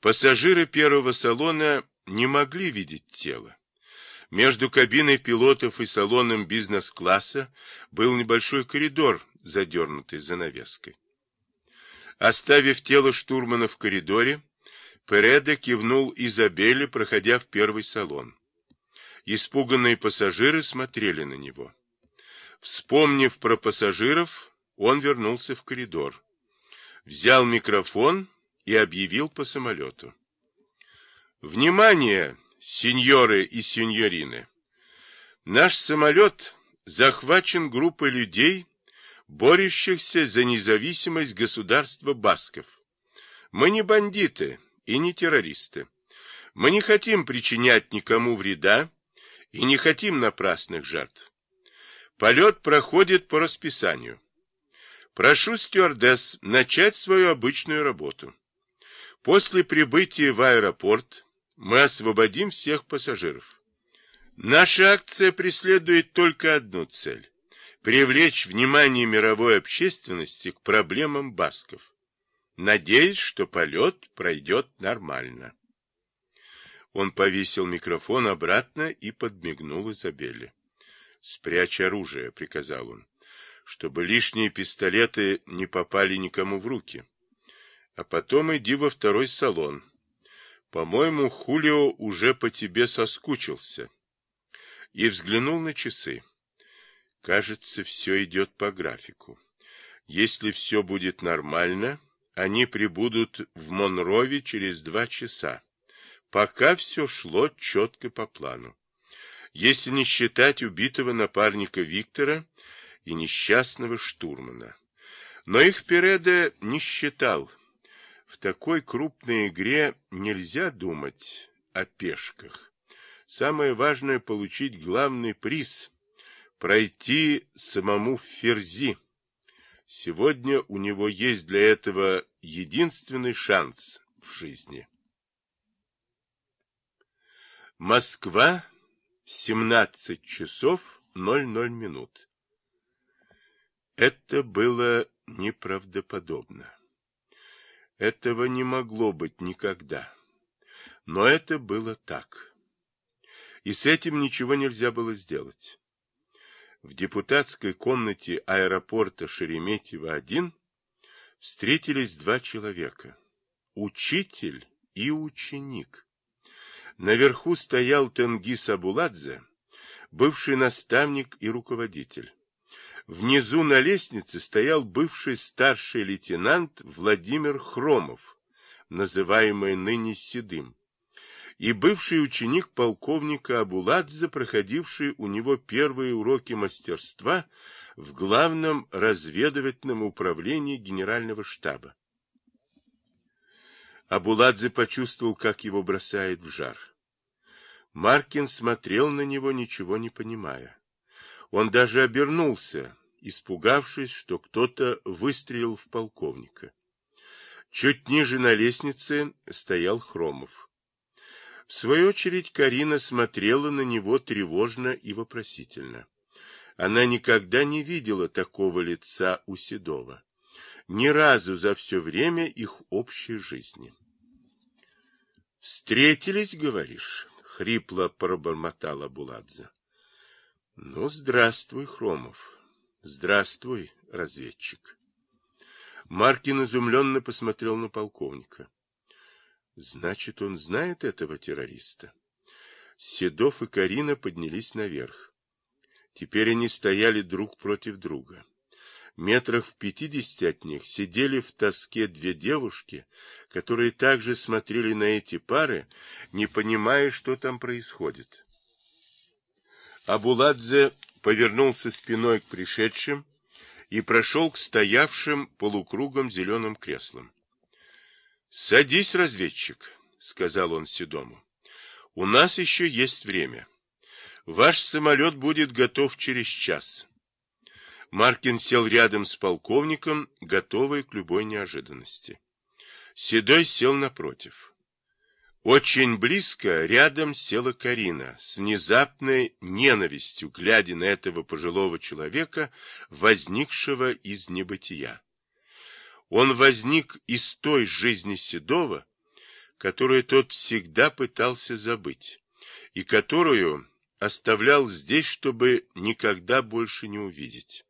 Пассажиры первого салона не могли видеть тело. Между кабиной пилотов и салоном бизнес-класса был небольшой коридор, задернутый занавеской. Оставив тело штурмана в коридоре, Переда кивнул Изабелле, проходя в первый салон. Испуганные пассажиры смотрели на него. Вспомнив про пассажиров, он вернулся в коридор. Взял микрофон и объявил по самолету. «Внимание, сеньоры и сеньорины! Наш самолет захвачен группой людей, борющихся за независимость государства Басков. Мы не бандиты и не террористы. Мы не хотим причинять никому вреда и не хотим напрасных жертв. Полет проходит по расписанию. Прошу стюардесс начать свою обычную работу. После прибытия в аэропорт мы освободим всех пассажиров. Наша акция преследует только одну цель – привлечь внимание мировой общественности к проблемам басков. Надеюсь, что полет пройдет нормально. Он повесил микрофон обратно и подмигнул Изабелле. «Спрячь оружие», — приказал он, — «чтобы лишние пистолеты не попали никому в руки. А потом иди во второй салон. По-моему, Хулио уже по тебе соскучился». И взглянул на часы. Кажется, все идет по графику. Если все будет нормально, они прибудут в Монрове через два часа. Пока все шло четко по плану. Если не считать убитого напарника Виктора и несчастного штурмана. Но их Переда не считал. В такой крупной игре нельзя думать о пешках. Самое важное — получить главный приз — пройти самому в Ферзи. Сегодня у него есть для этого единственный шанс в жизни. Москва, 17 часов 00 минут. Это было неправдоподобно. Этого не могло быть никогда. Но это было так. И с этим ничего нельзя было сделать. В депутатской комнате аэропорта Шереметьево-1 встретились два человека. Учитель и ученик. Наверху стоял Тенгиз Абуладзе, бывший наставник и руководитель. Внизу на лестнице стоял бывший старший лейтенант Владимир Хромов, называемый ныне Седым, и бывший ученик полковника Абуладзе, проходивший у него первые уроки мастерства в главном разведывательном управлении генерального штаба. Абуладзе почувствовал, как его бросает в жар. Маркин смотрел на него, ничего не понимая. Он даже обернулся, испугавшись, что кто-то выстрелил в полковника. Чуть ниже на лестнице стоял Хромов. В свою очередь Карина смотрела на него тревожно и вопросительно. Она никогда не видела такого лица у Седова. Ни разу за все время их общей жизни. «Встретились, говоришь?» — хрипло пробормотала Буладзе. «Ну, здравствуй, Хромов. Здравствуй, разведчик». Маркин изумленно посмотрел на полковника. «Значит, он знает этого террориста?» Седов и Карина поднялись наверх. Теперь они стояли друг против друга. Метрах в пятидесяти от них сидели в тоске две девушки, которые также смотрели на эти пары, не понимая, что там происходит. Абуладзе повернулся спиной к пришедшим и прошел к стоявшим полукругом зеленым креслам. — Садись, разведчик, — сказал он Седому. — У нас еще есть время. Ваш самолет будет готов через час. Маркин сел рядом с полковником, готовый к любой неожиданности. Седой сел напротив. Очень близко рядом села Карина, с внезапной ненавистью, глядя на этого пожилого человека, возникшего из небытия. Он возник из той жизни Седова, которую тот всегда пытался забыть, и которую оставлял здесь, чтобы никогда больше не увидеть.